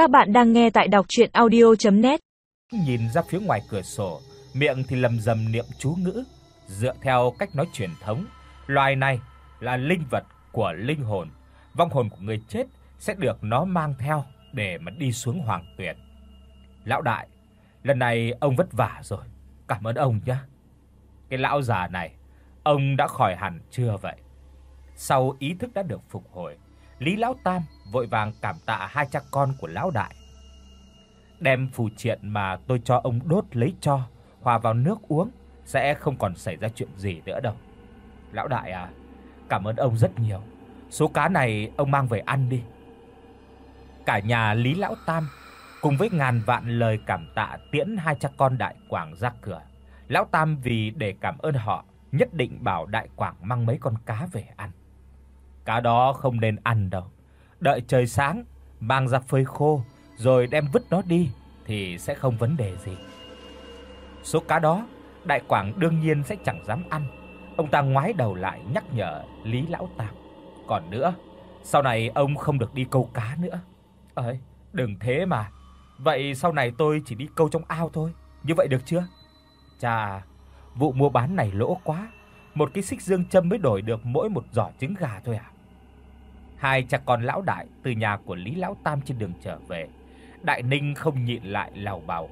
Các bạn đang nghe tại đọc audio net Nhìn ra phía ngoài cửa sổ, miệng thì lầm rầm niệm chú ngữ, dựa theo cách nói truyền thống, loài này là linh vật của linh hồn, vong hồn của người chết sẽ được nó mang theo để mà đi xuống hoàng tuyển. Lão đại, lần này ông vất vả rồi, cảm ơn ông nhé. Cái lão già này, ông đã khỏi hẳn chưa vậy? Sau ý thức đã được phục hồi, Lý lão tam vội vàng cảm tạ hai cha con của lão đại. Đem phù triện mà tôi cho ông đốt lấy cho, hòa vào nước uống sẽ không còn xảy ra chuyện gì nữa đâu. Lão đại à, cảm ơn ông rất nhiều. Số cá này ông mang về ăn đi. Cả nhà Lý lão tam cùng với ngàn vạn lời cảm tạ tiễn hai cha con đại quảng ra cửa. Lão tam vì để cảm ơn họ, nhất định bảo đại quảng mang mấy con cá về ăn. Cá đó không nên ăn đâu. Đợi trời sáng mang ra phơi khô rồi đem vứt nó đi thì sẽ không vấn đề gì. Số cá đó, Đại Quảng đương nhiên sẽ chẳng dám ăn. Ông ta ngoái đầu lại nhắc nhở Lý lão tạp. Còn nữa, sau này ông không được đi câu cá nữa. Ơi, đừng thế mà. Vậy sau này tôi chỉ đi câu trong ao thôi, như vậy được chưa? Chà, vụ mua bán này lỗ quá. Một cái xích dương châm mới đổi được mỗi một giỏ trứng gà thôi à? Hai cha con lão đại từ nhà của Lý lão tam trên đường trở về, Đại Ninh không nhịn lại lầu bầu.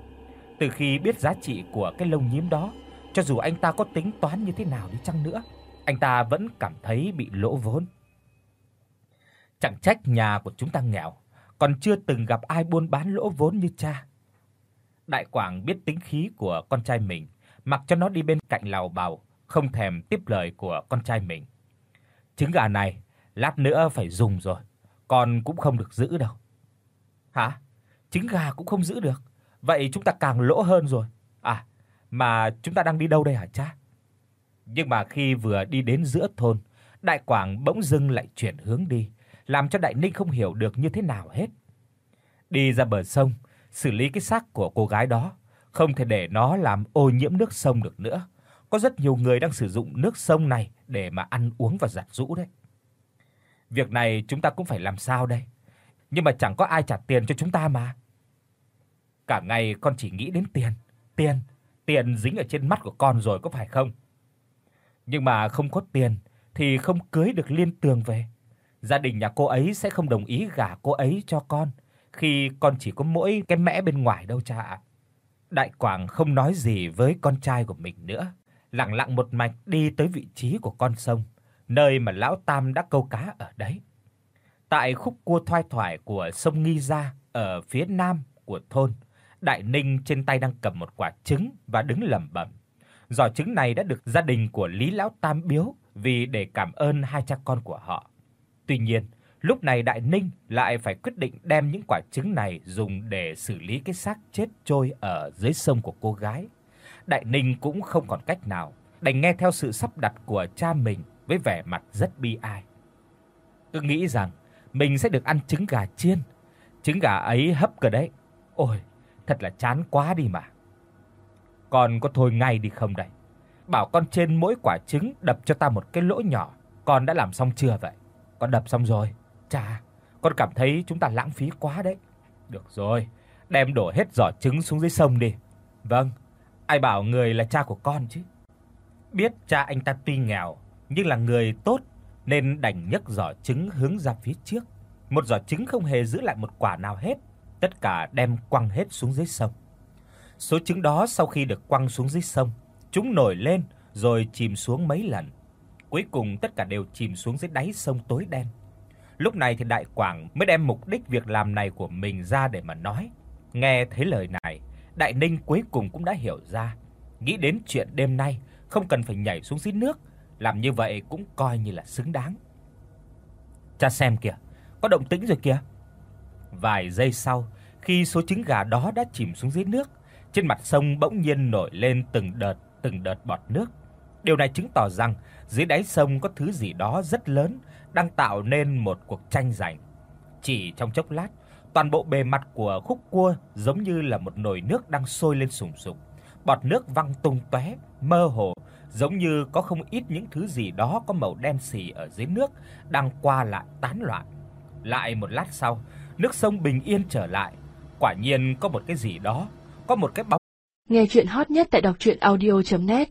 Từ khi biết giá trị của cái lông nhím đó, cho dù anh ta có tính toán như thế nào đi chăng nữa, anh ta vẫn cảm thấy bị lỗ vốn. Chẳng trách nhà của chúng ta nghèo, còn chưa từng gặp ai buôn bán lỗ vốn như cha. Đại Quảng biết tính khí của con trai mình, mặc cho nó đi bên cạnh lầu bầu, không thèm tiếp lời của con trai mình. Trứng gà này lát nữa phải dùng rồi, con cũng không được giữ đâu. Hả? Trứng gà cũng không giữ được. Vậy chúng ta càng lỗ hơn rồi. À, mà chúng ta đang đi đâu đây hả cha? Nhưng mà khi vừa đi đến giữa thôn, Đại Quảng bỗng dưng lại chuyển hướng đi, làm cho Đại Ninh không hiểu được như thế nào hết. Đi ra bờ sông, xử lý cái xác của cô gái đó, không thể để nó làm ô nhiễm nước sông được nữa. Có rất nhiều người đang sử dụng nước sông này để mà ăn uống và giặt giũ đấy. Việc này chúng ta cũng phải làm sao đây? Nhưng mà chẳng có ai trả tiền cho chúng ta mà. Cả ngày con chỉ nghĩ đến tiền, tiền, tiền dính ở trên mắt của con rồi có phải không? Nhưng mà không có tiền thì không cưới được Liên Tường về. Gia đình nhà cô ấy sẽ không đồng ý gả cô ấy cho con khi con chỉ có mỗi cái mẽ bên ngoài đâu cha ạ. Đại Quảng không nói gì với con trai của mình nữa, lặng lặng một mạch đi tới vị trí của con sông nơi mà lão Tam đã câu cá ở đấy. Tại khúc cua thoai thoải của sông Nghi Gia ở phía nam của thôn, Đại Ninh trên tay đang cầm một quả trứng và đứng lẩm bẩm. Giỏ trứng này đã được gia đình của Lý lão Tam biếu vì để cảm ơn hai cha con của họ. Tuy nhiên, lúc này Đại Ninh lại phải quyết định đem những quả trứng này dùng để xử lý cái xác chết trôi ở dưới sông của cô gái. Đại Ninh cũng không còn cách nào, đành nghe theo sự sắp đặt của cha mình với vẻ mặt rất bi ai. Cứ nghĩ rằng mình sẽ được ăn trứng gà chiên, trứng gà ấy hấp cơ đấy. Ôi, thật là chán quá đi mà. Con có thôi ngay đi không đây? Bảo con trên mỗi quả trứng đập cho ta một cái lỗ nhỏ, con đã làm xong chưa vậy? Con đập xong rồi. Chà, con cảm thấy chúng ta lãng phí quá đấy. Được rồi, đem đổ hết giỏ trứng xuống dưới sông đi. Vâng, ai bảo người là cha của con chứ? Biết cha anh ta tuy nghèo nhưng là người tốt nên đành nhấc giỏ trứng hướng ra phía trước. Một giỏ trứng không hề giữ lại một quả nào hết, tất cả đem quăng hết xuống dưới sông. Số trứng đó sau khi được quăng xuống dưới sông, chúng nổi lên rồi chìm xuống mấy lần. Cuối cùng tất cả đều chìm xuống dưới đáy sông tối đen. Lúc này thì Đại Quảng mới đem mục đích việc làm này của mình ra để mà nói. Nghe thấy lời này, Đại Ninh cuối cùng cũng đã hiểu ra, nghĩ đến chuyện đêm nay không cần phải nhảy xuống dưới nước làm như vậy cũng coi như là xứng đáng. Cha xem kìa, có động tĩnh rồi kìa. Vài giây sau, khi số trứng gà đó đã chìm xuống dưới nước, trên mặt sông bỗng nhiên nổi lên từng đợt từng đợt bọt nước. Điều này chứng tỏ rằng dưới đáy sông có thứ gì đó rất lớn đang tạo nên một cuộc tranh giành. Chỉ trong chốc lát, toàn bộ bề mặt của khúc cua giống như là một nồi nước đang sôi lên sùng sục. Bọt nước văng tung tóe, mơ hồ giống như có không ít những thứ gì đó có màu đen sì ở dưới nước đang qua lại tán loạn. Lại một lát sau, nước sông bình yên trở lại. Quả nhiên có một cái gì đó, có một cái bóng. Nghe truyện hot nhất tại doctruyenaudio.net